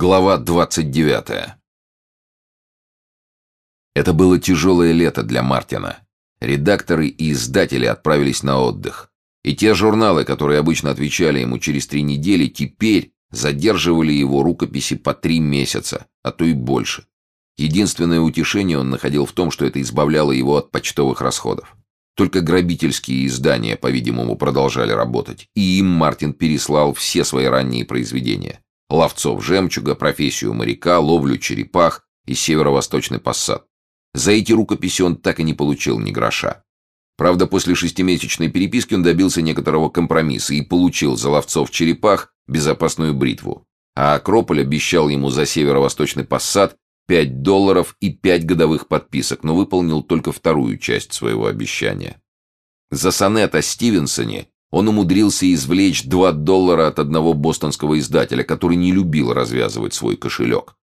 Глава 29. Это было тяжелое лето для Мартина. Редакторы и издатели отправились на отдых. И те журналы, которые обычно отвечали ему через три недели, теперь задерживали его рукописи по три месяца, а то и больше. Единственное утешение он находил в том, что это избавляло его от почтовых расходов. Только грабительские издания, по-видимому, продолжали работать, и им Мартин переслал все свои ранние произведения ловцов жемчуга, профессию моряка, ловлю черепах и северо-восточный пассат. За эти рукописи он так и не получил ни гроша. Правда, после шестимесячной переписки он добился некоторого компромисса и получил за ловцов черепах безопасную бритву. А Акрополь обещал ему за северо-восточный пассат 5 долларов и 5 годовых подписок, но выполнил только вторую часть своего обещания. За сонет о Стивенсоне он умудрился извлечь 2 доллара от одного бостонского издателя, который не любил развязывать свой кошелек.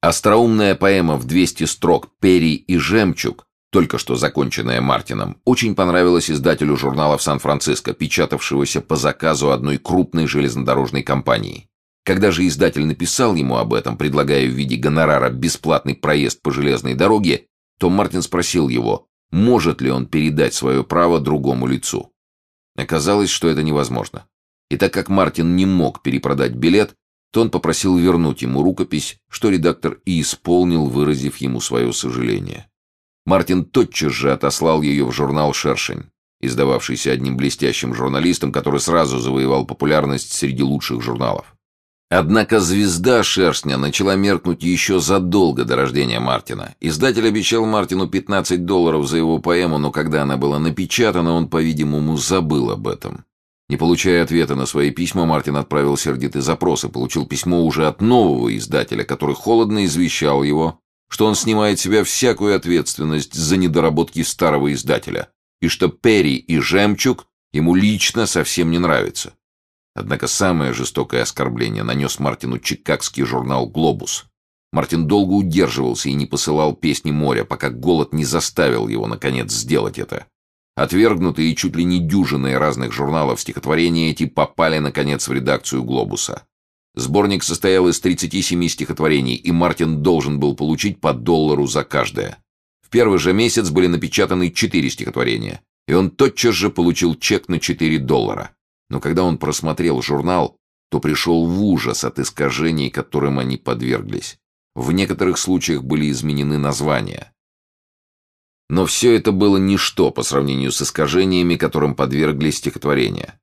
Остроумная поэма в 200 строк «Перри и жемчуг», только что законченная Мартином, очень понравилась издателю журнала в Сан-Франциско, печатавшегося по заказу одной крупной железнодорожной компании. Когда же издатель написал ему об этом, предлагая в виде гонорара бесплатный проезд по железной дороге, то Мартин спросил его, может ли он передать свое право другому лицу. Оказалось, что это невозможно. И так как Мартин не мог перепродать билет, то он попросил вернуть ему рукопись, что редактор и исполнил, выразив ему свое сожаление. Мартин тотчас же отослал ее в журнал «Шершень», издававшийся одним блестящим журналистом, который сразу завоевал популярность среди лучших журналов. Однако звезда шершня начала меркнуть еще задолго до рождения Мартина. Издатель обещал Мартину 15 долларов за его поэму, но когда она была напечатана, он, по-видимому, забыл об этом. Не получая ответа на свои письма, Мартин отправил сердитый запрос и получил письмо уже от нового издателя, который холодно извещал его, что он снимает с себя всякую ответственность за недоработки старого издателя, и что Перри и Жемчуг ему лично совсем не нравятся. Однако самое жестокое оскорбление нанес Мартину чикагский журнал «Глобус». Мартин долго удерживался и не посылал песни моря, пока голод не заставил его, наконец, сделать это. Отвергнутые чуть ли не дюжиной разных журналов стихотворения эти попали, наконец, в редакцию «Глобуса». Сборник состоял из 37 стихотворений, и Мартин должен был получить по доллару за каждое. В первый же месяц были напечатаны 4 стихотворения, и он тотчас же получил чек на 4 доллара. Но когда он просмотрел журнал, то пришел в ужас от искажений, которым они подверглись. В некоторых случаях были изменены названия. Но все это было ничто по сравнению с искажениями, которым подверглись стихотворения.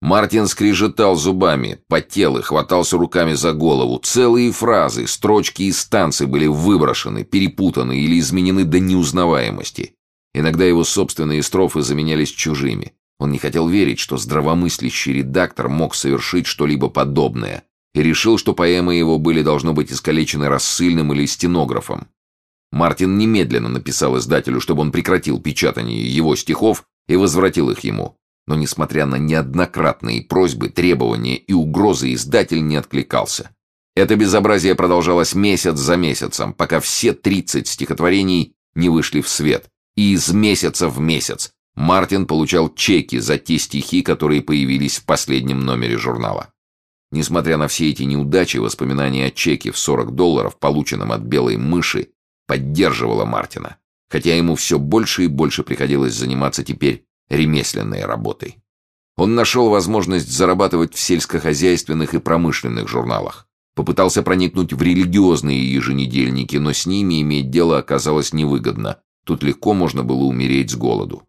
Мартин скрежетал зубами, потел и хватался руками за голову. Целые фразы, строчки и станции были выброшены, перепутаны или изменены до неузнаваемости. Иногда его собственные строфы заменялись чужими. Он не хотел верить, что здравомыслящий редактор мог совершить что-либо подобное, и решил, что поэмы его были должно быть искалечены рассыльным или стенографом. Мартин немедленно написал издателю, чтобы он прекратил печатание его стихов и возвратил их ему. Но, несмотря на неоднократные просьбы, требования и угрозы, издатель не откликался. Это безобразие продолжалось месяц за месяцем, пока все 30 стихотворений не вышли в свет. И из месяца в месяц Мартин получал чеки за те стихи, которые появились в последнем номере журнала. Несмотря на все эти неудачи, воспоминания о чеке в 40 долларов, полученном от белой мыши, поддерживало Мартина, хотя ему все больше и больше приходилось заниматься теперь ремесленной работой. Он нашел возможность зарабатывать в сельскохозяйственных и промышленных журналах. Попытался проникнуть в религиозные еженедельники, но с ними иметь дело оказалось невыгодно. Тут легко можно было умереть с голоду.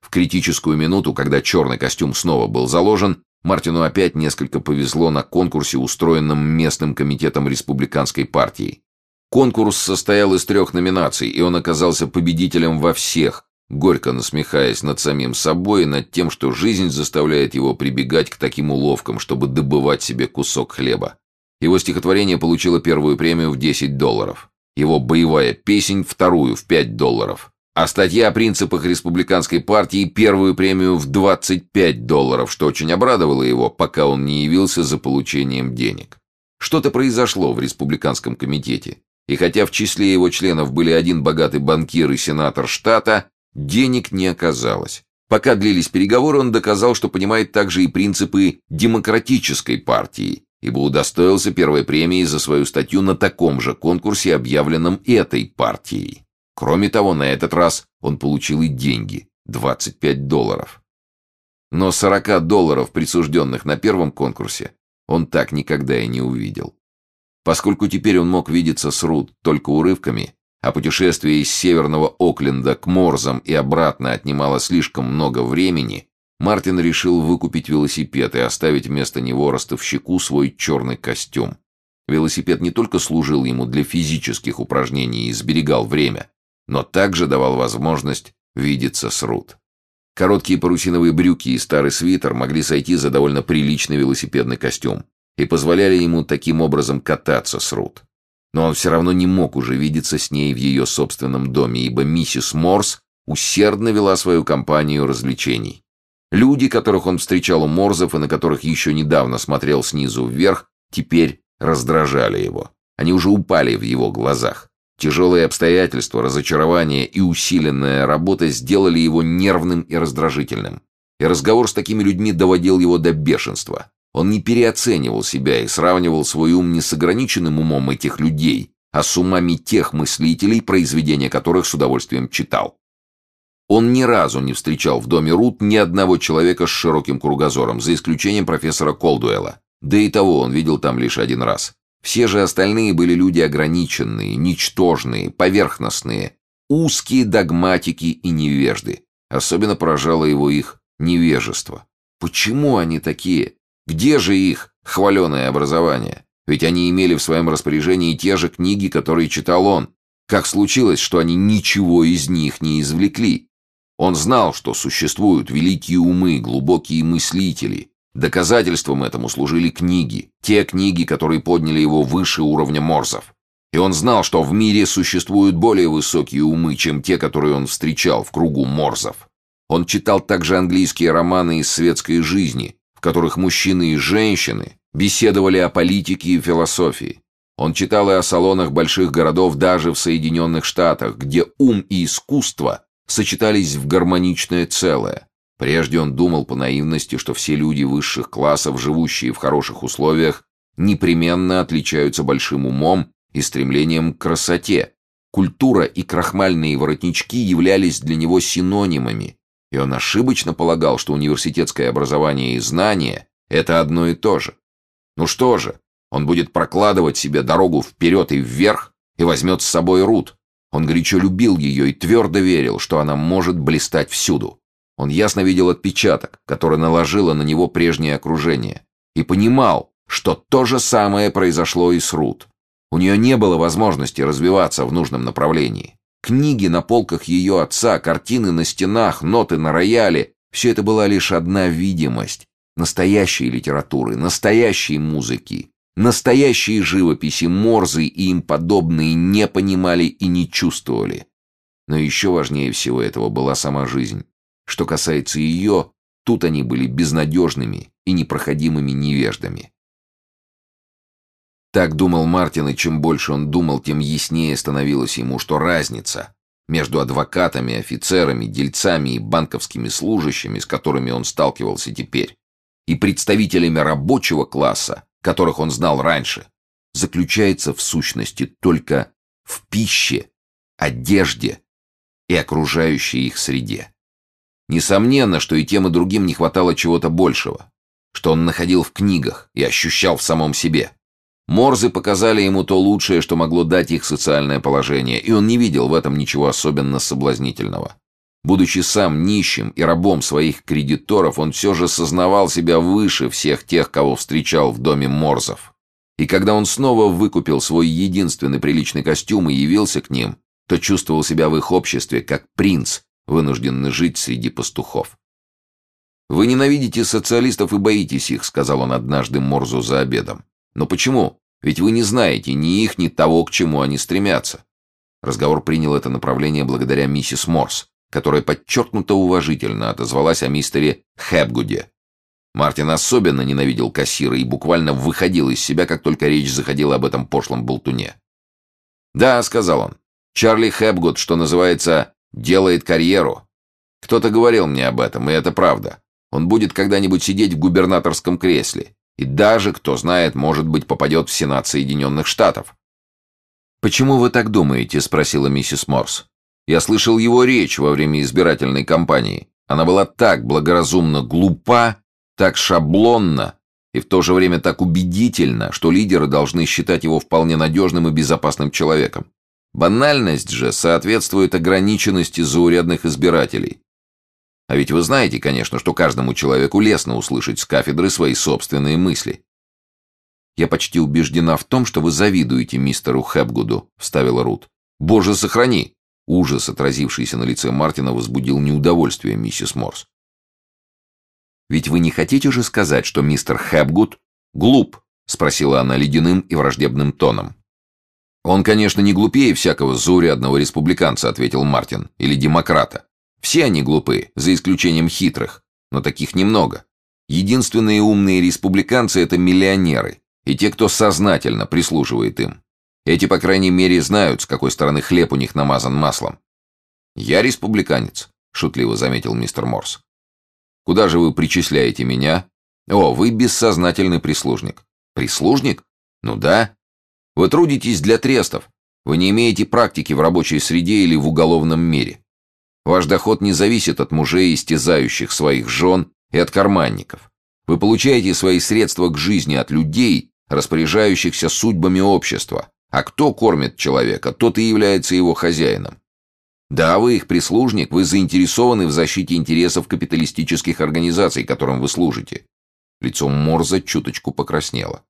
В критическую минуту, когда черный костюм снова был заложен, Мартину опять несколько повезло на конкурсе, устроенном местным комитетом республиканской партии. Конкурс состоял из трех номинаций, и он оказался победителем во всех, горько насмехаясь над самим собой и над тем, что жизнь заставляет его прибегать к таким уловкам, чтобы добывать себе кусок хлеба. Его стихотворение получило первую премию в 10 долларов. Его боевая песнь – вторую в 5 долларов а статья о принципах республиканской партии первую премию в 25 долларов, что очень обрадовало его, пока он не явился за получением денег. Что-то произошло в республиканском комитете, и хотя в числе его членов были один богатый банкир и сенатор штата, денег не оказалось. Пока длились переговоры, он доказал, что понимает также и принципы демократической партии, ибо удостоился первой премии за свою статью на таком же конкурсе, объявленном этой партией. Кроме того, на этот раз он получил и деньги – 25 долларов. Но 40 долларов, присужденных на первом конкурсе, он так никогда и не увидел. Поскольку теперь он мог видеться с Рут только урывками, а путешествие из северного Окленда к Морзам и обратно отнимало слишком много времени, Мартин решил выкупить велосипед и оставить вместо него ростовщику свой черный костюм. Велосипед не только служил ему для физических упражнений и сберегал время, но также давал возможность видеться с Рут. Короткие парусиновые брюки и старый свитер могли сойти за довольно приличный велосипедный костюм и позволяли ему таким образом кататься с Рут. Но он все равно не мог уже видеться с ней в ее собственном доме, ибо миссис Морс усердно вела свою компанию развлечений. Люди, которых он встречал у Морзов и на которых еще недавно смотрел снизу вверх, теперь раздражали его. Они уже упали в его глазах. Тяжелые обстоятельства, разочарование и усиленная работа сделали его нервным и раздражительным. И разговор с такими людьми доводил его до бешенства. Он не переоценивал себя и сравнивал свой ум не с ограниченным умом этих людей, а с умами тех мыслителей, произведения которых с удовольствием читал. Он ни разу не встречал в доме Рут ни одного человека с широким кругозором, за исключением профессора Колдуэлла. Да и того он видел там лишь один раз. Все же остальные были люди ограниченные, ничтожные, поверхностные, узкие догматики и невежды. Особенно поражало его их невежество. Почему они такие? Где же их хваленое образование? Ведь они имели в своем распоряжении те же книги, которые читал он. Как случилось, что они ничего из них не извлекли? Он знал, что существуют великие умы, глубокие мыслители, Доказательством этому служили книги, те книги, которые подняли его выше уровня морзов. И он знал, что в мире существуют более высокие умы, чем те, которые он встречал в кругу морзов. Он читал также английские романы из светской жизни, в которых мужчины и женщины беседовали о политике и философии. Он читал и о салонах больших городов даже в Соединенных Штатах, где ум и искусство сочетались в гармоничное целое. Прежде он думал по наивности, что все люди высших классов, живущие в хороших условиях, непременно отличаются большим умом и стремлением к красоте. Культура и крахмальные воротнички являлись для него синонимами, и он ошибочно полагал, что университетское образование и знание – это одно и то же. Ну что же, он будет прокладывать себе дорогу вперед и вверх и возьмет с собой Рут. Он горячо любил ее и твердо верил, что она может блистать всюду. Он ясно видел отпечаток, который наложило на него прежнее окружение, и понимал, что то же самое произошло и с Рут. У нее не было возможности развиваться в нужном направлении. Книги на полках ее отца, картины на стенах, ноты на рояле — все это была лишь одна видимость настоящей литературы, настоящей музыки. Настоящие живописи Морзы и им подобные не понимали и не чувствовали. Но еще важнее всего этого была сама жизнь. Что касается ее, тут они были безнадежными и непроходимыми невеждами. Так думал Мартин, и чем больше он думал, тем яснее становилось ему, что разница между адвокатами, офицерами, дельцами и банковскими служащими, с которыми он сталкивался теперь, и представителями рабочего класса, которых он знал раньше, заключается в сущности только в пище, одежде и окружающей их среде. Несомненно, что и тем, и другим не хватало чего-то большего, что он находил в книгах и ощущал в самом себе. Морзы показали ему то лучшее, что могло дать их социальное положение, и он не видел в этом ничего особенно соблазнительного. Будучи сам нищим и рабом своих кредиторов, он все же сознавал себя выше всех тех, кого встречал в доме Морзов. И когда он снова выкупил свой единственный приличный костюм и явился к ним, то чувствовал себя в их обществе как принц, вынуждены жить среди пастухов. «Вы ненавидите социалистов и боитесь их», — сказал он однажды Морзу за обедом. «Но почему? Ведь вы не знаете ни их, ни того, к чему они стремятся». Разговор принял это направление благодаря миссис Морс, которая подчеркнуто уважительно отозвалась о мистере Хэбгуде. Мартин особенно ненавидел кассира и буквально выходил из себя, как только речь заходила об этом пошлом болтуне. «Да», — сказал он, — «Чарли Хэбгуд, что называется, Делает карьеру. Кто-то говорил мне об этом, и это правда. Он будет когда-нибудь сидеть в губернаторском кресле. И даже, кто знает, может быть, попадет в Сенат Соединенных Штатов. «Почему вы так думаете?» — спросила миссис Морс. «Я слышал его речь во время избирательной кампании. Она была так благоразумно глупа, так шаблонна и в то же время так убедительна, что лидеры должны считать его вполне надежным и безопасным человеком. Банальность же соответствует ограниченности заурядных избирателей. А ведь вы знаете, конечно, что каждому человеку лестно услышать с кафедры свои собственные мысли. «Я почти убеждена в том, что вы завидуете мистеру Хэпгуду», — вставила Рут. «Боже, сохрани!» Ужас, отразившийся на лице Мартина, возбудил неудовольствие миссис Морс. «Ведь вы не хотите же сказать, что мистер Хэпгуд глуп?» — спросила она ледяным и враждебным тоном. «Он, конечно, не глупее всякого заурядного республиканца», — ответил Мартин, — «или демократа. Все они глупы, за исключением хитрых, но таких немного. Единственные умные республиканцы — это миллионеры, и те, кто сознательно прислуживает им. Эти, по крайней мере, знают, с какой стороны хлеб у них намазан маслом. «Я республиканец», — шутливо заметил мистер Морс. «Куда же вы причисляете меня?» «О, вы бессознательный прислужник». «Прислужник? Ну да. Вы трудитесь для трестов. Вы не имеете практики в рабочей среде или в уголовном мире. Ваш доход не зависит от мужей, истязающих своих жен, и от карманников. Вы получаете свои средства к жизни от людей, распоряжающихся судьбами общества, а кто кормит человека, тот и является его хозяином. Да, вы их прислужник, вы заинтересованы в защите интересов капиталистических организаций, которым вы служите. Лицо Морза чуточку покраснело.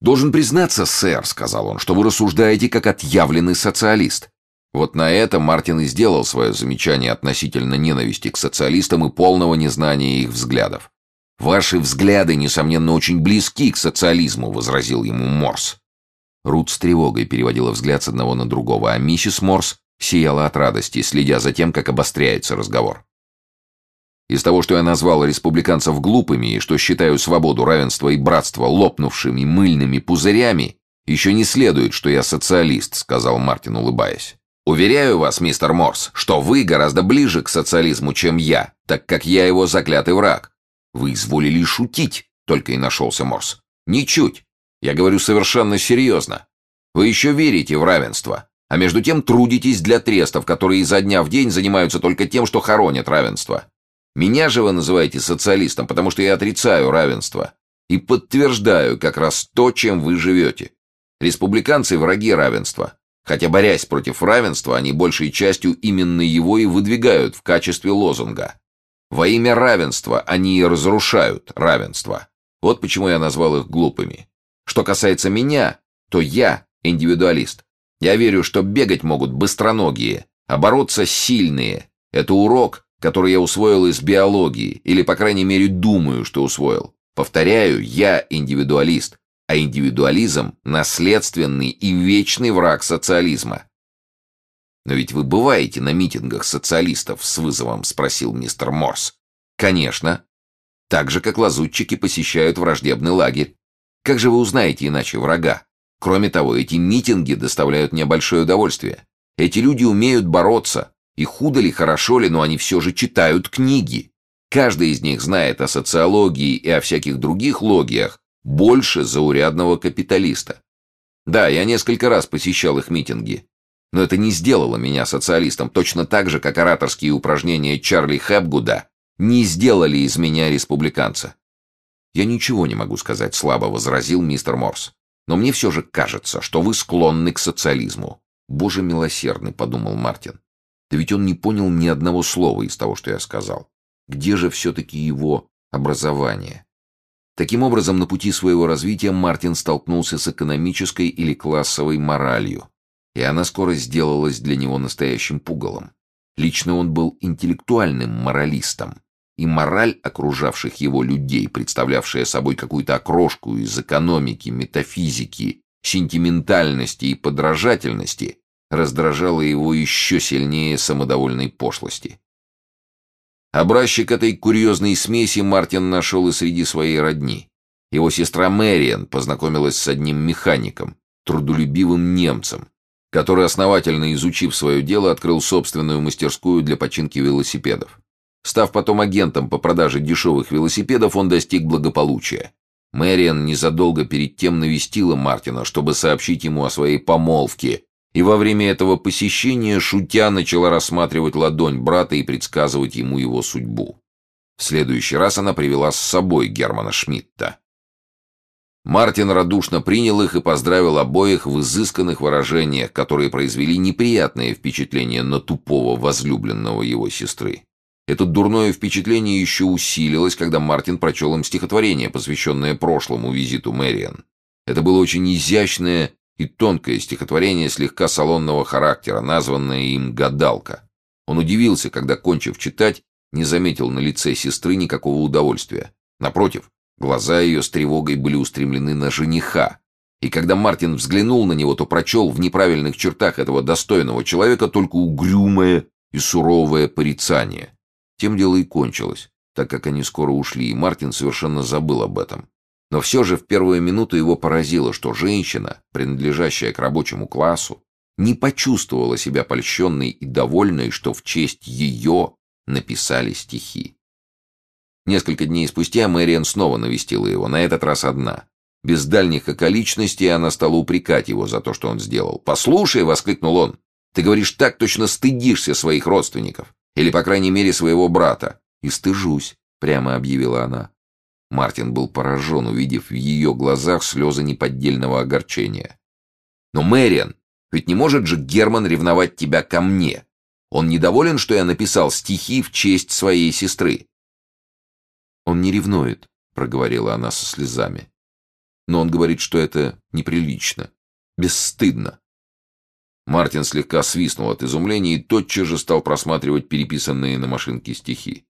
«Должен признаться, сэр», — сказал он, — «что вы рассуждаете как отъявленный социалист». Вот на это Мартин и сделал свое замечание относительно ненависти к социалистам и полного незнания их взглядов. «Ваши взгляды, несомненно, очень близки к социализму», — возразил ему Морс. Рут с тревогой переводила взгляд с одного на другого, а миссис Морс сияла от радости, следя за тем, как обостряется разговор. Из того, что я назвал республиканцев глупыми и что считаю свободу, равенство и братство лопнувшими мыльными пузырями, еще не следует, что я социалист, сказал Мартин, улыбаясь. Уверяю вас, мистер Морс, что вы гораздо ближе к социализму, чем я, так как я его заклятый враг. Вы изволили шутить, только и нашелся Морс. Ничуть. Я говорю совершенно серьезно. Вы еще верите в равенство, а между тем трудитесь для трестов, которые изо дня в день занимаются только тем, что хоронят равенство. Меня же вы называете социалистом, потому что я отрицаю равенство и подтверждаю как раз то, чем вы живете. Республиканцы – враги равенства. Хотя, борясь против равенства, они большей частью именно его и выдвигают в качестве лозунга. Во имя равенства они и разрушают равенство. Вот почему я назвал их глупыми. Что касается меня, то я индивидуалист. Я верю, что бегать могут быстроногие, а бороться сильные. Это урок, который я усвоил из биологии, или, по крайней мере, думаю, что усвоил. Повторяю, я индивидуалист, а индивидуализм – наследственный и вечный враг социализма. «Но ведь вы бываете на митингах социалистов?» – с вызовом спросил мистер Морс. «Конечно. Так же, как лазутчики посещают враждебный лагерь. Как же вы узнаете иначе врага? Кроме того, эти митинги доставляют мне большое удовольствие. Эти люди умеют бороться. И худо ли, хорошо ли, но они все же читают книги. Каждый из них знает о социологии и о всяких других логиях больше заурядного капиталиста. Да, я несколько раз посещал их митинги. Но это не сделало меня социалистом, точно так же, как ораторские упражнения Чарли Хэбгуда не сделали из меня республиканца. «Я ничего не могу сказать», — слабо возразил мистер Морс. «Но мне все же кажется, что вы склонны к социализму». «Боже милосердный», — подумал Мартин. «Да ведь он не понял ни одного слова из того, что я сказал. Где же все-таки его образование?» Таким образом, на пути своего развития Мартин столкнулся с экономической или классовой моралью, и она скоро сделалась для него настоящим пугалом. Лично он был интеллектуальным моралистом, и мораль окружавших его людей, представлявшая собой какую-то окрошку из экономики, метафизики, сентиментальности и подражательности, раздражала его еще сильнее самодовольной пошлости. Образчик этой курьезной смеси Мартин нашел и среди своей родни. Его сестра Мэриан познакомилась с одним механиком, трудолюбивым немцем, который, основательно изучив свое дело, открыл собственную мастерскую для починки велосипедов. Став потом агентом по продаже дешевых велосипедов, он достиг благополучия. Мэриан незадолго перед тем навестила Мартина, чтобы сообщить ему о своей помолвке, и во время этого посещения, шутя, начала рассматривать ладонь брата и предсказывать ему его судьбу. В следующий раз она привела с собой Германа Шмидта. Мартин радушно принял их и поздравил обоих в изысканных выражениях, которые произвели неприятное впечатление на тупого возлюбленного его сестры. Это дурное впечатление еще усилилось, когда Мартин прочел им стихотворение, посвященное прошлому визиту Мэриан. Это было очень изящное и тонкое стихотворение слегка салонного характера, названное им «Гадалка». Он удивился, когда, кончив читать, не заметил на лице сестры никакого удовольствия. Напротив, глаза ее с тревогой были устремлены на жениха. И когда Мартин взглянул на него, то прочел в неправильных чертах этого достойного человека только угрюмое и суровое порицание. Тем дело и кончилось, так как они скоро ушли, и Мартин совершенно забыл об этом. Но все же в первую минуту его поразило, что женщина, принадлежащая к рабочему классу, не почувствовала себя польщенной и довольной, что в честь ее написали стихи. Несколько дней спустя Мэриан снова навестила его, на этот раз одна. Без дальних околичностей она стала упрекать его за то, что он сделал. «Послушай!» — воскликнул он. «Ты говоришь так, точно стыдишься своих родственников. Или, по крайней мере, своего брата. И стыжусь, прямо объявила она. Мартин был поражен, увидев в ее глазах слезы неподдельного огорчения. «Но, Мэриан, ведь не может же Герман ревновать тебя ко мне? Он недоволен, что я написал стихи в честь своей сестры?» «Он не ревнует», — проговорила она со слезами. «Но он говорит, что это неприлично, бесстыдно. Мартин слегка свистнул от изумления и тотчас же стал просматривать переписанные на машинке стихи.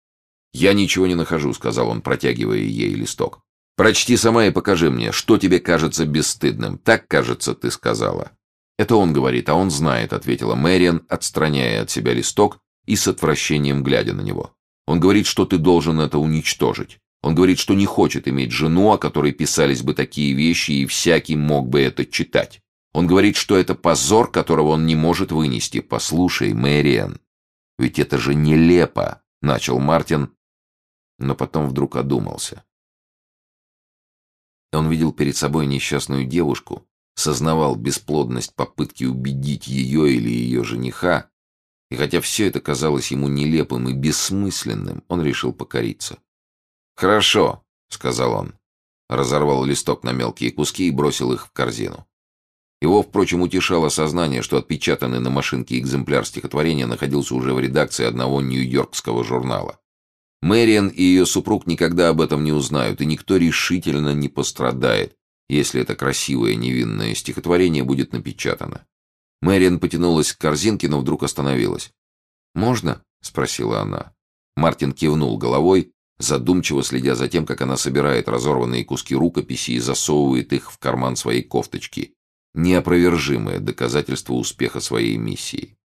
«Я ничего не нахожу», — сказал он, протягивая ей листок. «Прочти сама и покажи мне, что тебе кажется бесстыдным. Так, кажется, ты сказала». «Это он говорит, а он знает», — ответила Мэриан, отстраняя от себя листок и с отвращением глядя на него. «Он говорит, что ты должен это уничтожить. Он говорит, что не хочет иметь жену, о которой писались бы такие вещи, и всякий мог бы это читать. Он говорит, что это позор, которого он не может вынести. Послушай, Мэриан, ведь это же нелепо, начал Мартин, но потом вдруг одумался. Он видел перед собой несчастную девушку, сознавал бесплодность попытки убедить ее или ее жениха, и хотя все это казалось ему нелепым и бессмысленным, он решил покориться. «Хорошо», — сказал он, разорвал листок на мелкие куски и бросил их в корзину. Его, впрочем, утешало сознание, что отпечатанный на машинке экземпляр стихотворения находился уже в редакции одного нью-йоркского журнала. Мэриан и ее супруг никогда об этом не узнают, и никто решительно не пострадает, если это красивое невинное стихотворение будет напечатано. Мэриан потянулась к корзинке, но вдруг остановилась. «Можно?» — спросила она. Мартин кивнул головой, задумчиво следя за тем, как она собирает разорванные куски рукописи и засовывает их в карман своей кофточки неопровержимое доказательство успеха своей миссии.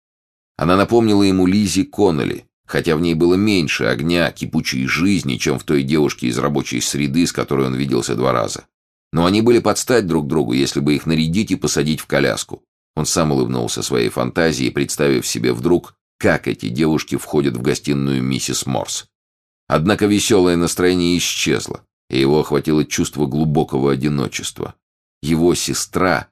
Она напомнила ему Лизи Коннелли, хотя в ней было меньше огня, кипучей жизни, чем в той девушке из рабочей среды, с которой он виделся два раза. Но они были под стать друг другу, если бы их нарядить и посадить в коляску. Он сам улыбнулся своей фантазией, представив себе вдруг, как эти девушки входят в гостиную миссис Морс. Однако веселое настроение исчезло, и его охватило чувство глубокого одиночества. Его сестра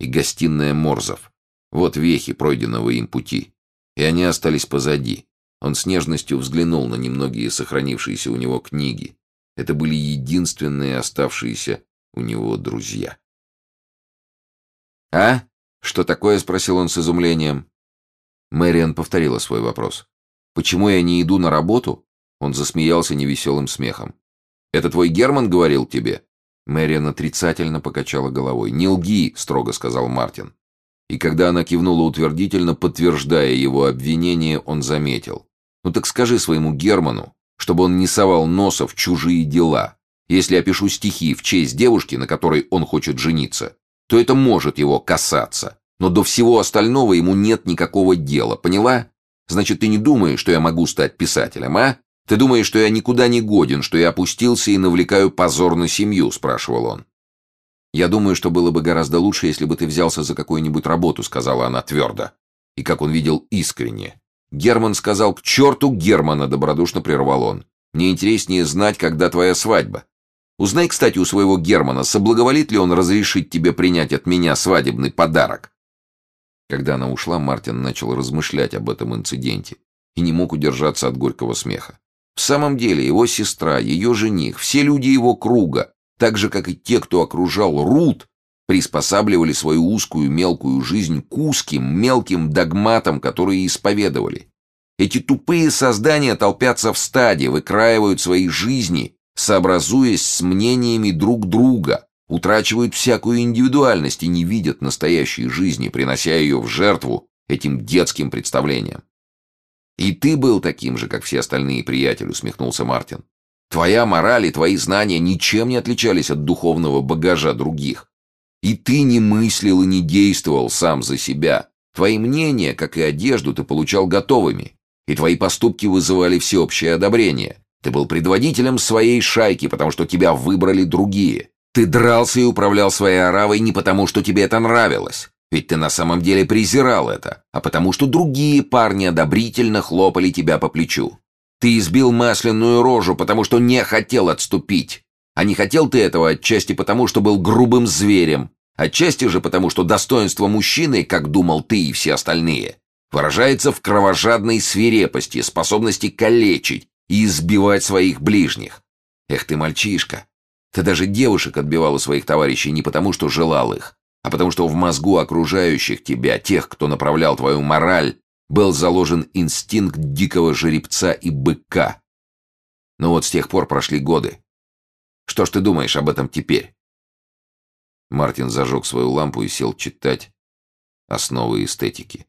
и гостиная Морзов. Вот вехи пройденного им пути. И они остались позади. Он с нежностью взглянул на немногие сохранившиеся у него книги. Это были единственные оставшиеся у него друзья. «А? Что такое?» — спросил он с изумлением. Мэриан повторила свой вопрос. «Почему я не иду на работу?» Он засмеялся невеселым смехом. «Это твой Герман говорил тебе?» Мэриан отрицательно покачала головой. «Не лги», — строго сказал Мартин. И когда она кивнула утвердительно, подтверждая его обвинение, он заметил. «Ну так скажи своему Герману, чтобы он не совал носа в чужие дела. Если я пишу стихи в честь девушки, на которой он хочет жениться, то это может его касаться. Но до всего остального ему нет никакого дела, поняла? Значит, ты не думаешь, что я могу стать писателем, а? «Ты думаешь, что я никуда не годен, что я опустился и навлекаю позор на семью?» — спрашивал он. «Я думаю, что было бы гораздо лучше, если бы ты взялся за какую-нибудь работу», — сказала она твердо. И, как он видел, искренне. Герман сказал «К черту Германа!» — добродушно прервал он. «Мне интереснее знать, когда твоя свадьба». Узнай, кстати, у своего Германа, соблаговолит ли он разрешить тебе принять от меня свадебный подарок. Когда она ушла, Мартин начал размышлять об этом инциденте и не мог удержаться от горького смеха. В самом деле, его сестра, ее жених, все люди его круга, так же, как и те, кто окружал Рут, приспосабливали свою узкую мелкую жизнь к узким мелким догматам, которые исповедовали. Эти тупые создания толпятся в стаде, выкраивают свои жизни, сообразуясь с мнениями друг друга, утрачивают всякую индивидуальность и не видят настоящей жизни, принося ее в жертву этим детским представлениям. «И ты был таким же, как все остальные приятели», — усмехнулся Мартин. «Твоя мораль и твои знания ничем не отличались от духовного багажа других. И ты не мыслил и не действовал сам за себя. Твои мнения, как и одежду, ты получал готовыми, и твои поступки вызывали всеобщее одобрение. Ты был предводителем своей шайки, потому что тебя выбрали другие. Ты дрался и управлял своей аравой не потому, что тебе это нравилось. Ведь ты на самом деле презирал это, а потому что другие парни одобрительно хлопали тебя по плечу. Ты избил масляную рожу, потому что не хотел отступить. А не хотел ты этого отчасти потому, что был грубым зверем, отчасти же потому, что достоинство мужчины, как думал ты и все остальные, выражается в кровожадной свирепости, способности калечить и избивать своих ближних. Эх ты, мальчишка, ты даже девушек отбивал у своих товарищей не потому, что желал их, а потому что в мозгу окружающих тебя, тех, кто направлял твою мораль, был заложен инстинкт дикого жеребца и быка. Но вот с тех пор прошли годы. Что ж ты думаешь об этом теперь? Мартин зажег свою лампу и сел читать «Основы эстетики».